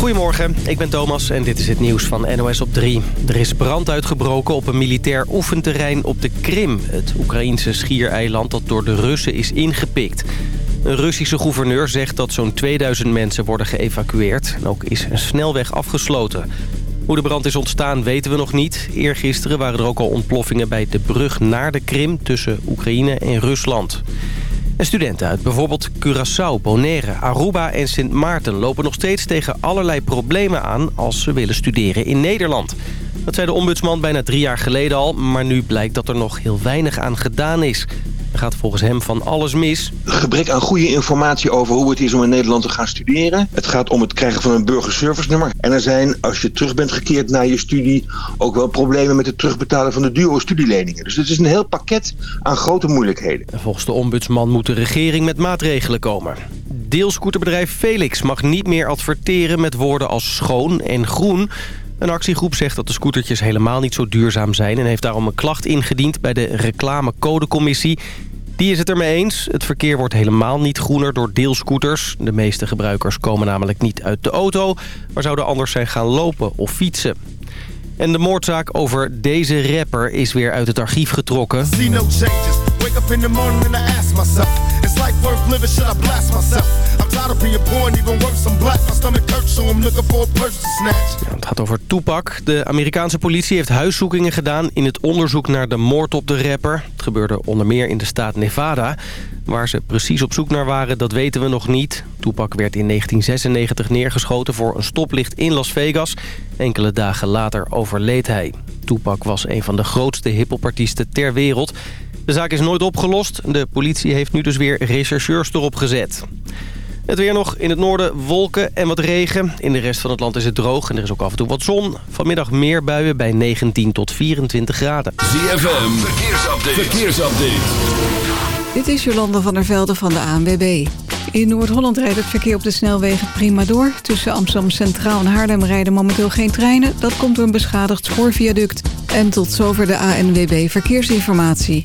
Goedemorgen, ik ben Thomas en dit is het nieuws van NOS op 3. Er is brand uitgebroken op een militair oefenterrein op de Krim... het Oekraïnse schiereiland dat door de Russen is ingepikt. Een Russische gouverneur zegt dat zo'n 2000 mensen worden geëvacueerd. En ook is een snelweg afgesloten. Hoe de brand is ontstaan weten we nog niet. Eergisteren waren er ook al ontploffingen bij de brug naar de Krim... tussen Oekraïne en Rusland. En studenten uit bijvoorbeeld Curaçao, Bonaire, Aruba en Sint Maarten... lopen nog steeds tegen allerlei problemen aan als ze willen studeren in Nederland. Dat zei de ombudsman bijna drie jaar geleden al... maar nu blijkt dat er nog heel weinig aan gedaan is. Gaat volgens hem van alles mis. Gebrek aan goede informatie over hoe het is om in Nederland te gaan studeren. Het gaat om het krijgen van een burgerservice nummer. En er zijn, als je terug bent gekeerd naar je studie... ook wel problemen met het terugbetalen van de dure studieleningen. Dus het is een heel pakket aan grote moeilijkheden. Volgens de ombudsman moet de regering met maatregelen komen. Deelscooterbedrijf Felix mag niet meer adverteren met woorden als schoon en groen... Een actiegroep zegt dat de scootertjes helemaal niet zo duurzaam zijn... en heeft daarom een klacht ingediend bij de reclamecodecommissie. Die is het ermee eens. Het verkeer wordt helemaal niet groener door deelscooters. De meeste gebruikers komen namelijk niet uit de auto... maar zouden anders zijn gaan lopen of fietsen. En de moordzaak over deze rapper is weer uit het archief getrokken. Poor and even black. So I'm looking for a snatch. Het gaat over Tupac. De Amerikaanse politie heeft huiszoekingen gedaan in het onderzoek naar de moord op de rapper. Het gebeurde onder meer in de staat Nevada. Waar ze precies op zoek naar waren, dat weten we nog niet. Tupac werd in 1996 neergeschoten voor een stoplicht in Las Vegas. Enkele dagen later overleed hij. Tupac was een van de grootste hiphop-artiesten ter wereld... De zaak is nooit opgelost. De politie heeft nu dus weer rechercheurs erop gezet. Het weer nog in het noorden wolken en wat regen. In de rest van het land is het droog en er is ook af en toe wat zon. Vanmiddag meer buien bij 19 tot 24 graden. ZFM, verkeersupdate. verkeersupdate. Dit is Jolanda van der Velde van de ANWB. In Noord-Holland rijdt het verkeer op de snelwegen prima door. Tussen Amsterdam Centraal en Haarlem rijden momenteel geen treinen. Dat komt door een beschadigd spoorviaduct. En tot zover de ANWB Verkeersinformatie.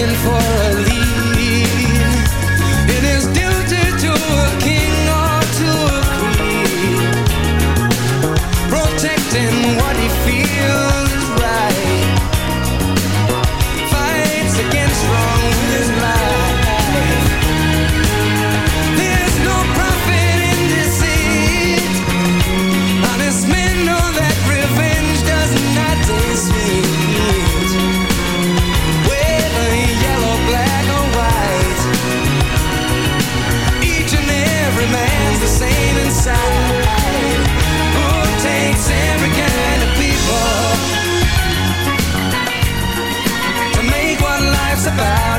looking for a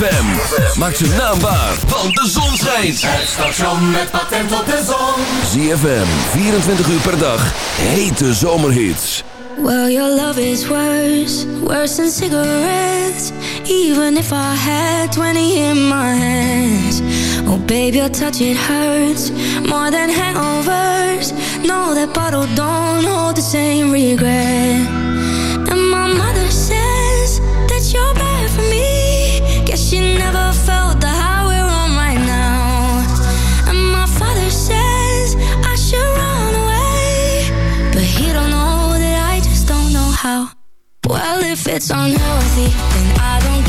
ZFM. Maak ze naambaar, van de zon schijnt. Het station met patent op de zon. ZFM, 24 uur per dag. Hete zomerhits. Well, your love is worse, worse than cigarettes. Even if I had 20 in my hands. Oh, baby, your touch, it hurts. More than hangovers. No, that bottle don't hold the same regret. it's unhealthy, then I don't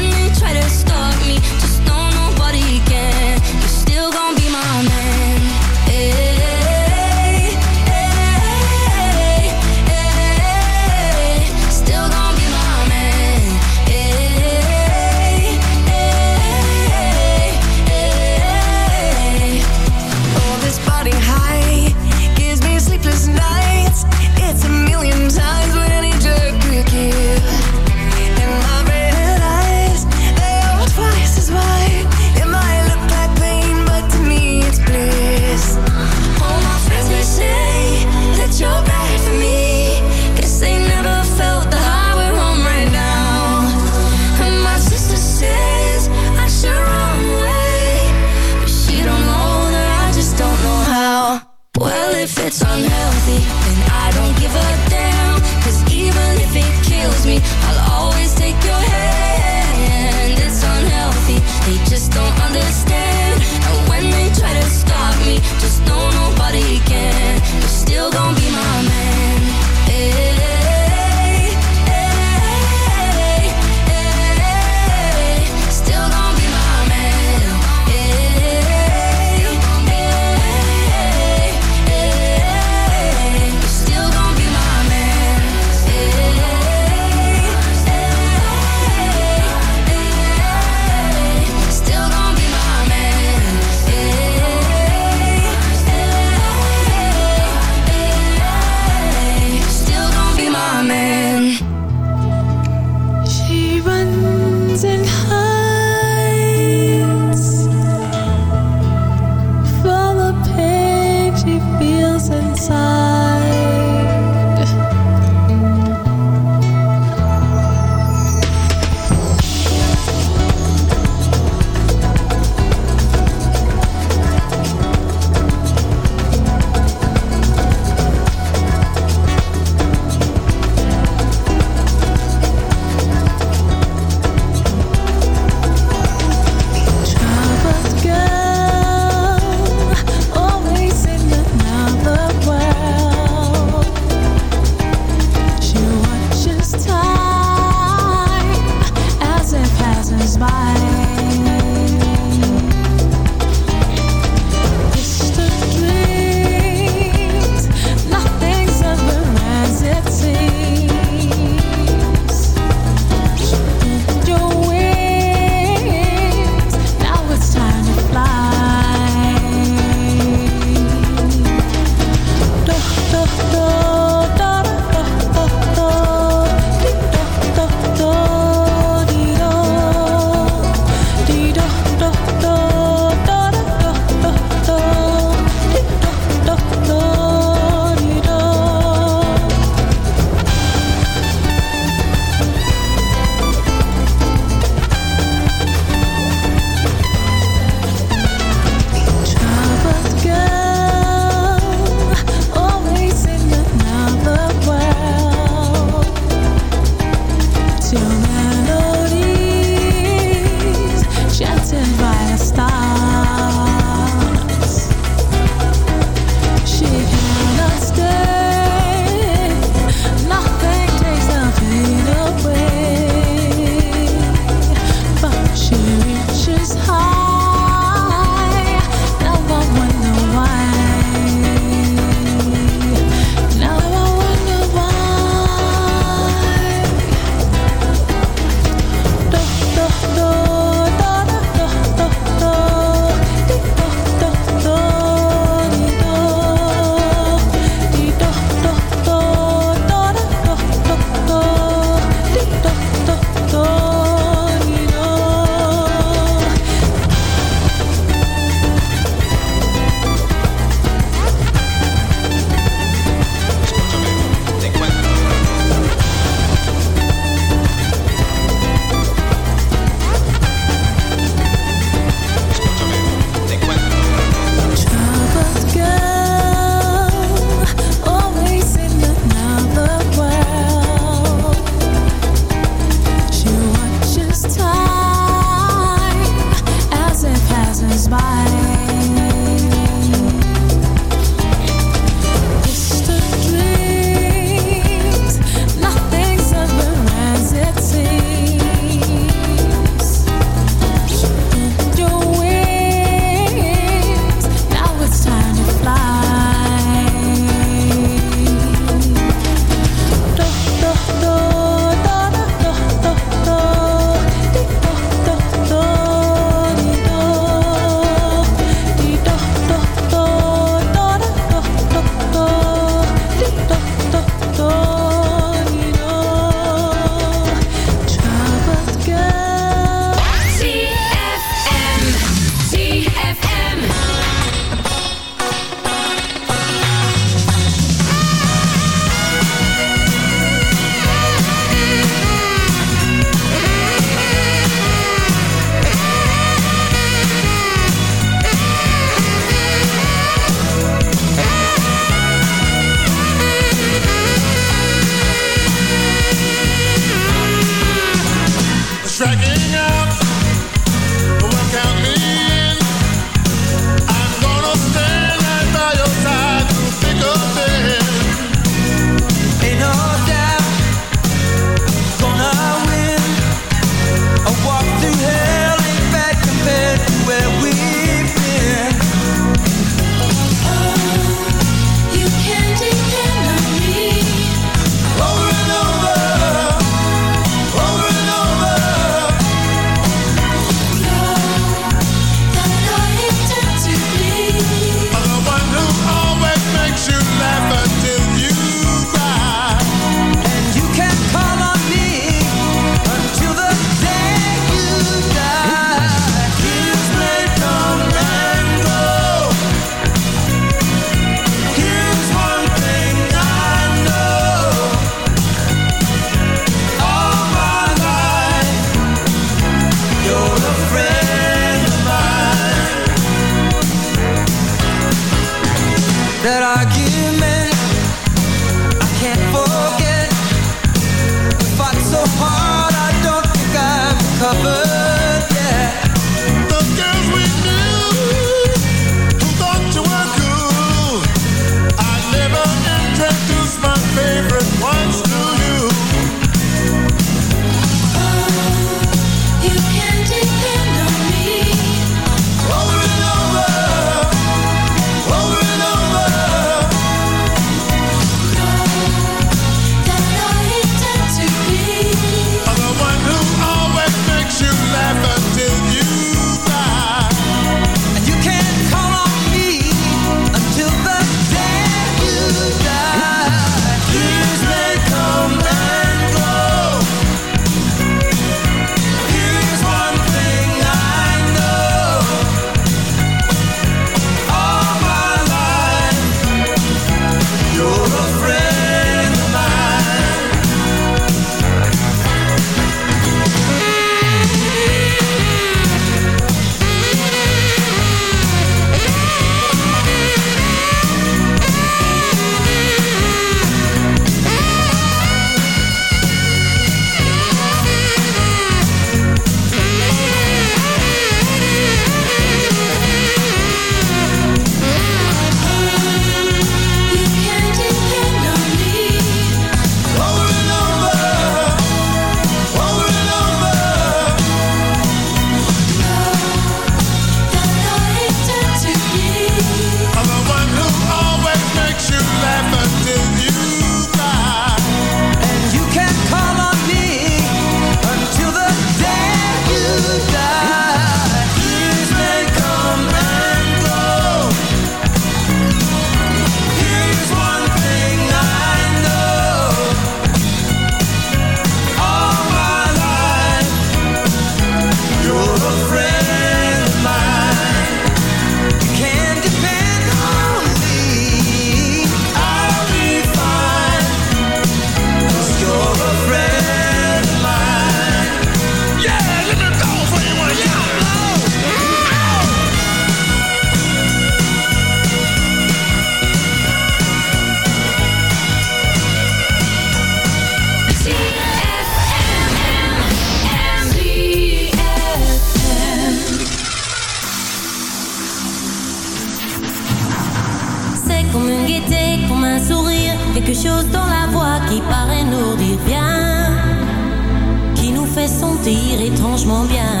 Colombia.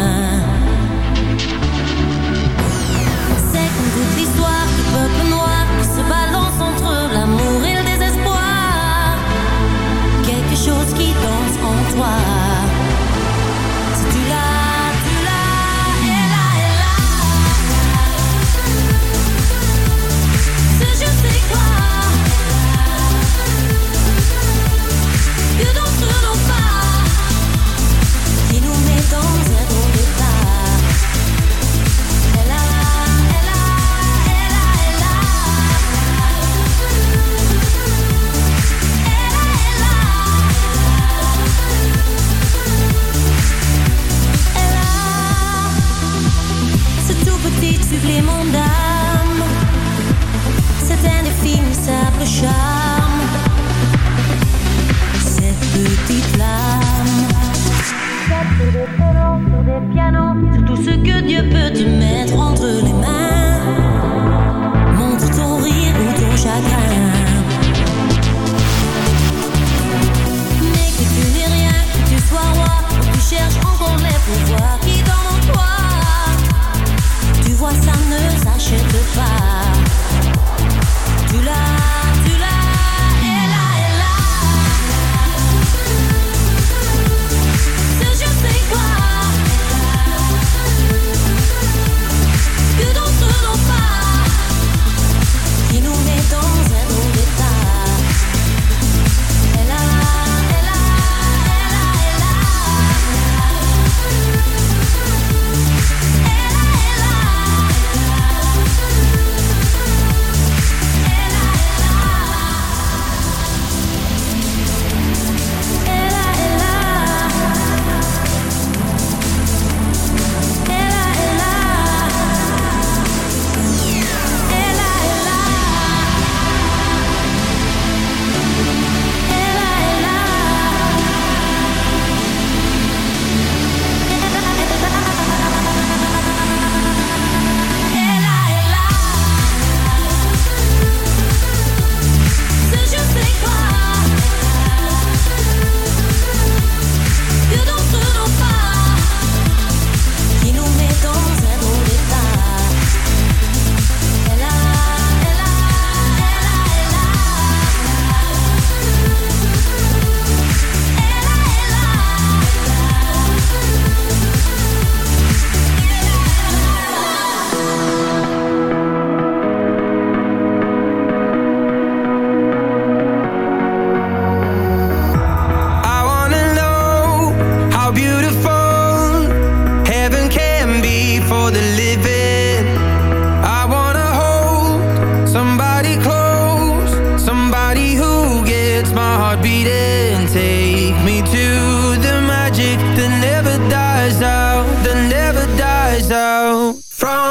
Out. From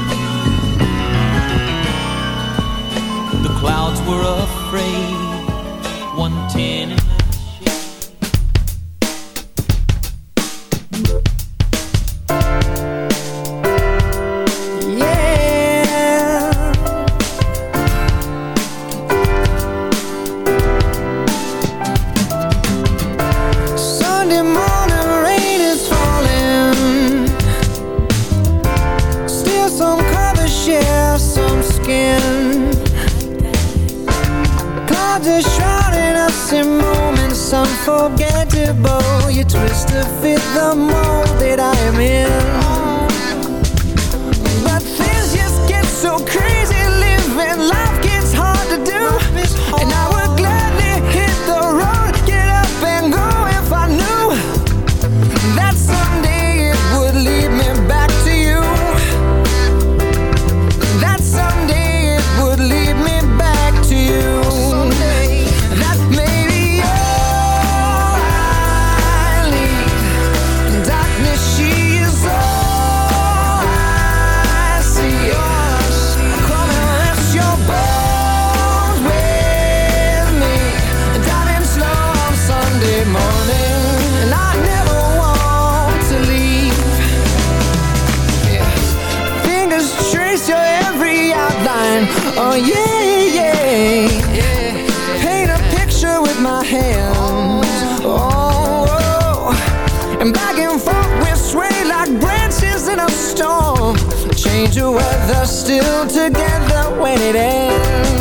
Clouds were afraid, I am in together, still together when it ends.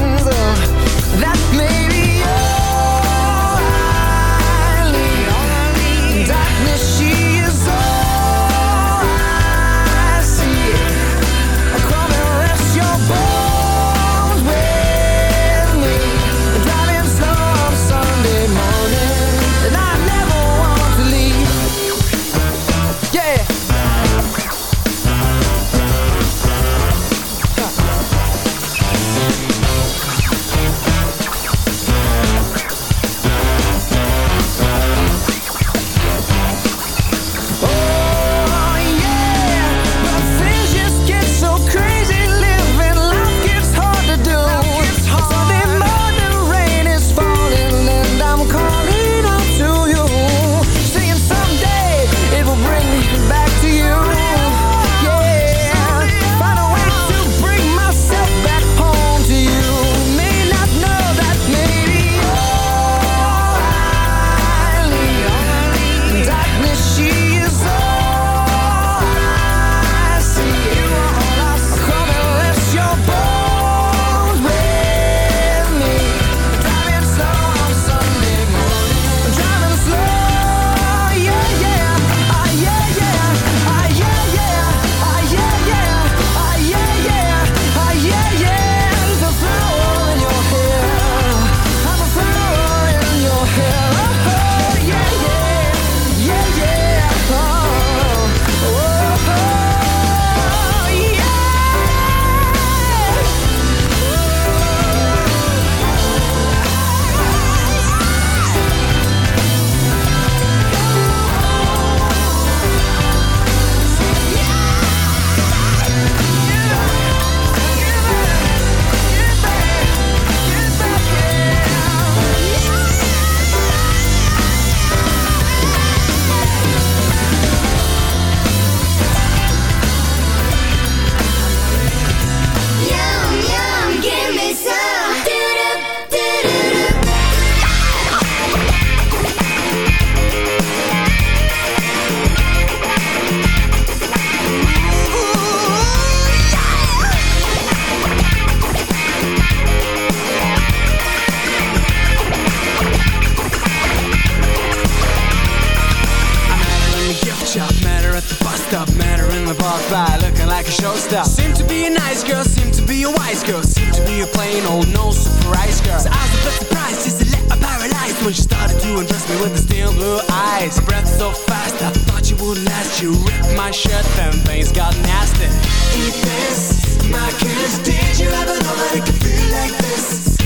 Bust up, met her in the park by looking like a showstopper. Seemed to be a nice girl, seemed to be a wise girl, seemed to be a plain old no surprise girl. So I was a bit surprised, just a little paralyzed when she started to undress me with the steel blue eyes. Her breath so fast, I thought you would last. You ripped my shirt, then things got nasty. Eat this, my kiss. Did you ever know that it could feel like this?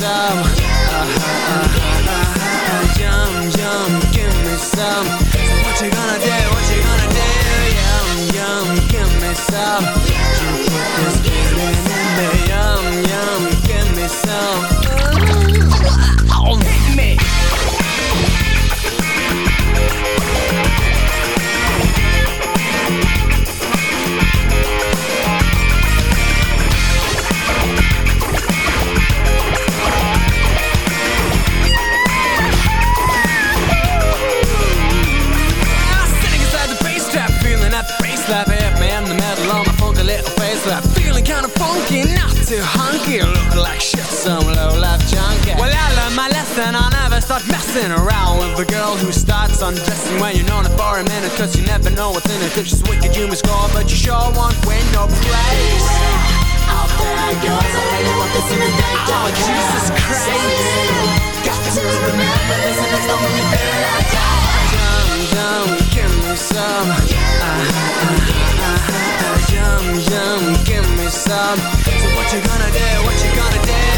some uh -huh, uh -huh. Messing around with a girl who starts undressing when you're known it for a minute, cause you never know what's in it. Cause she's wicked, you must score, but you sure won't win no praise. Out there goes, I really want this in the. Oh, Jesus Christ. Got to remember this and the only thing I got. Yum, yum, give me some. Uh-huh, uh-huh, uh-huh. Yum, yum, give me some. So what you gonna do? What you gonna do?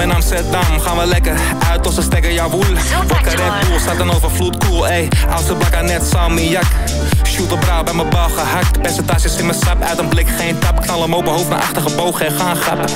I'm in Amsterdam. Gaan we lekker uit een stekker, ja woel. Wakker Red Bull, staat een overvloed, cool, ey. Oudste bakker net salmiak. Shoot op brouw bij mijn bal gehakt. Percentages in mijn sap, uit een blik geen tap. Knal hem open, hoofd naar achter gebogen en gaan grappen.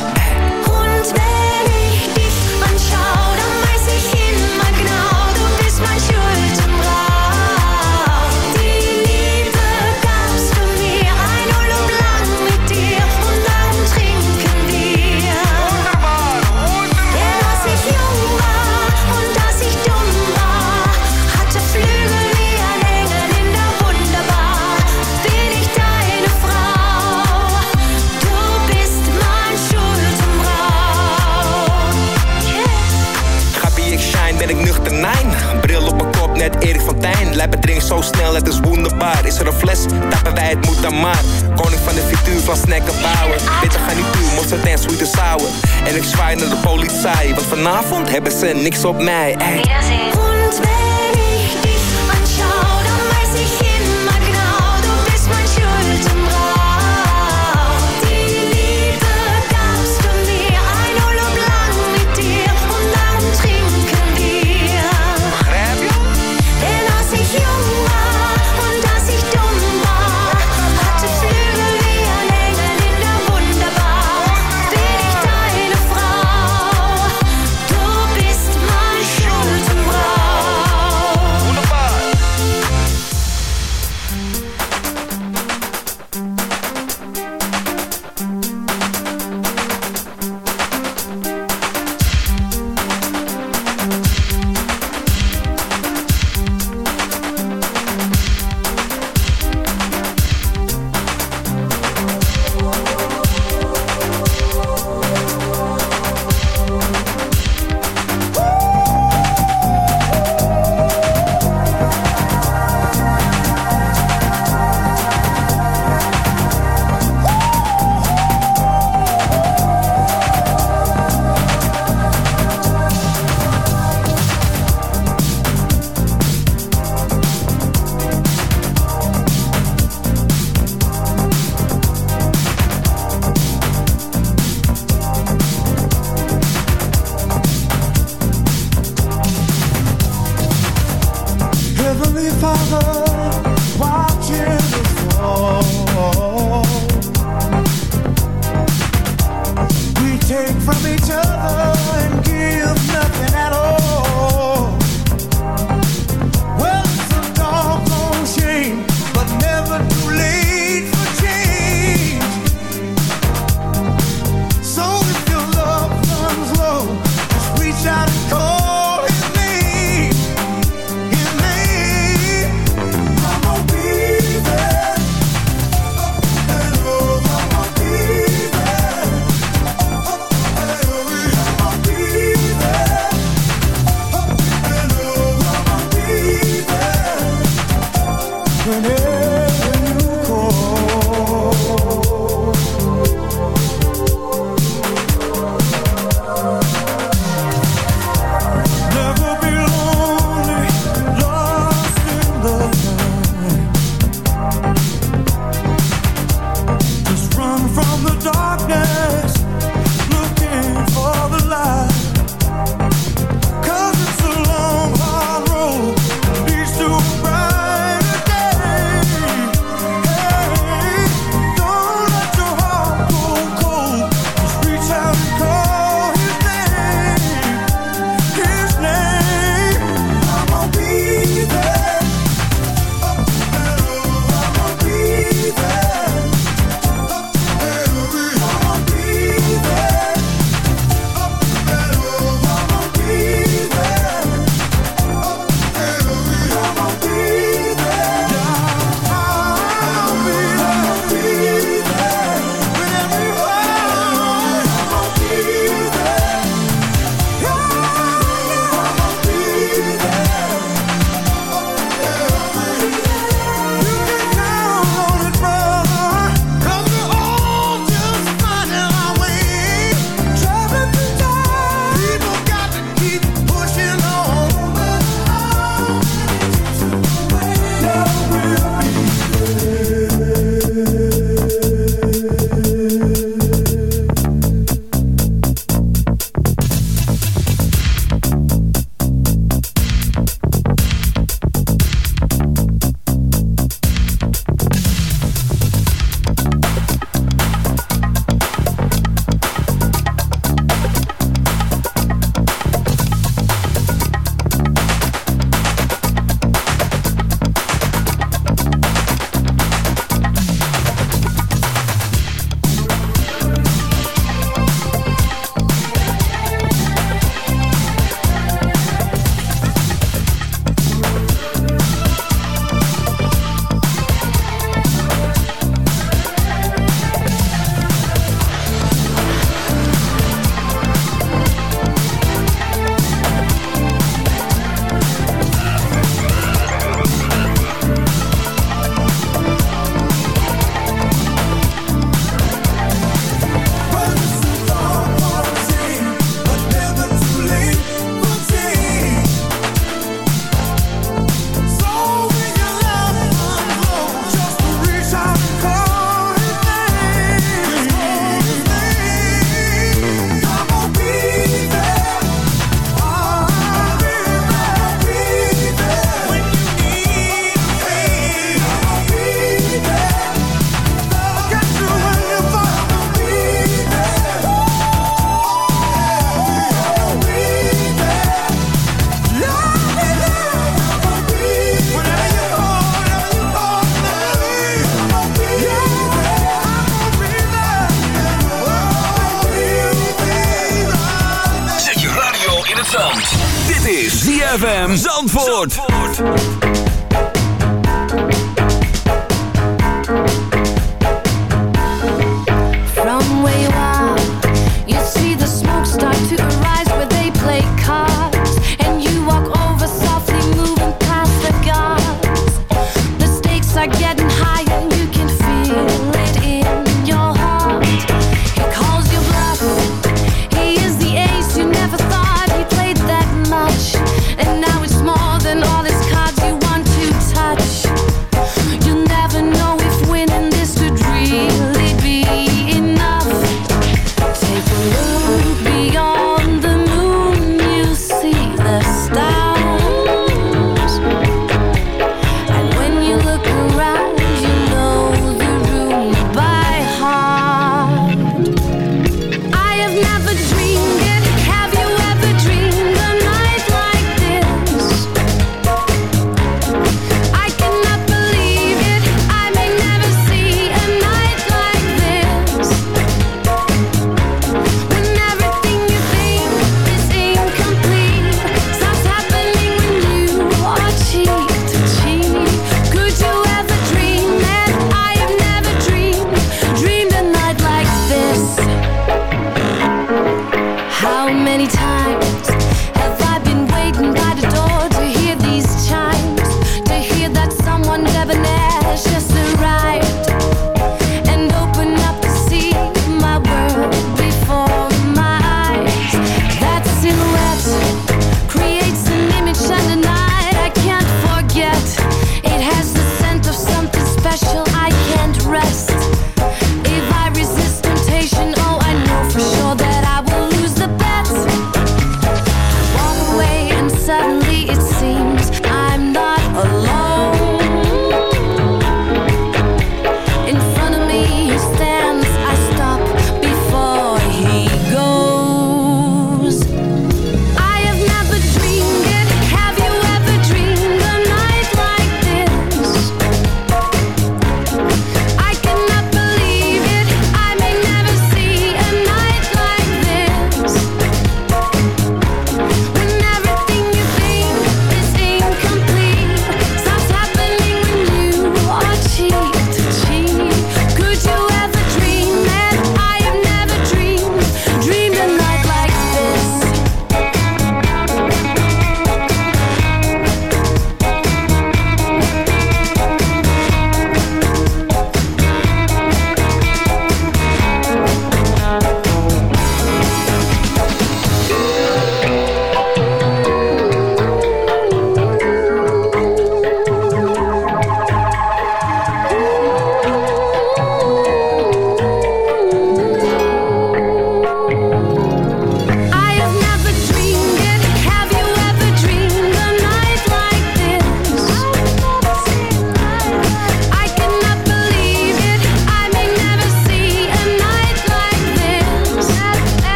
Want vanavond hebben ze niks op mij. Ey.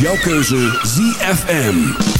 Jouw keuze ZFM.